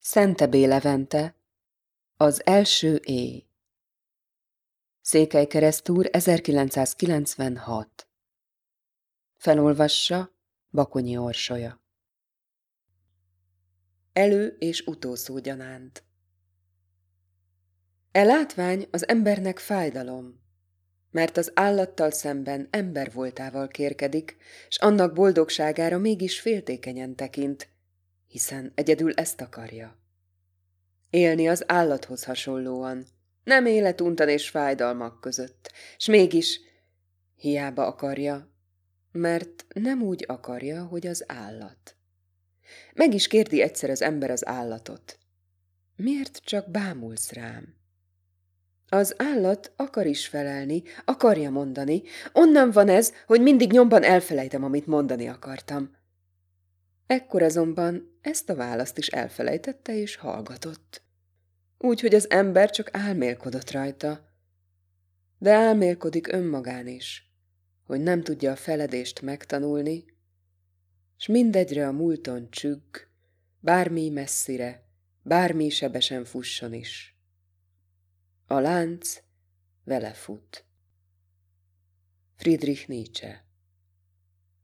Szentebé Levente. Az első éj Székely Keresztúr 1996 Felolvassa Bakonyi Orsolya. Elő- és utószó gyanánt. E látvány az embernek fájdalom, mert az állattal szemben ember voltával kérkedik, s annak boldogságára mégis féltékenyen tekint, hiszen egyedül ezt akarja. Élni az állathoz hasonlóan, nem élet untan és fájdalmak között, s mégis hiába akarja, mert nem úgy akarja, hogy az állat. Meg is kérdi egyszer az ember az állatot. Miért csak bámulsz rám? Az állat akar is felelni, akarja mondani. Onnan van ez, hogy mindig nyomban elfelejtem, amit mondani akartam. Ekkor azonban ezt a választ is elfelejtette és hallgatott. Úgy, hogy az ember csak álmélkodott rajta. De álmélkodik önmagán is, hogy nem tudja a feledést megtanulni, s mindegyre a múlton csügg, bármi messzire, bármi sebesen fusson is. A lánc vele fut. Friedrich Nietzsche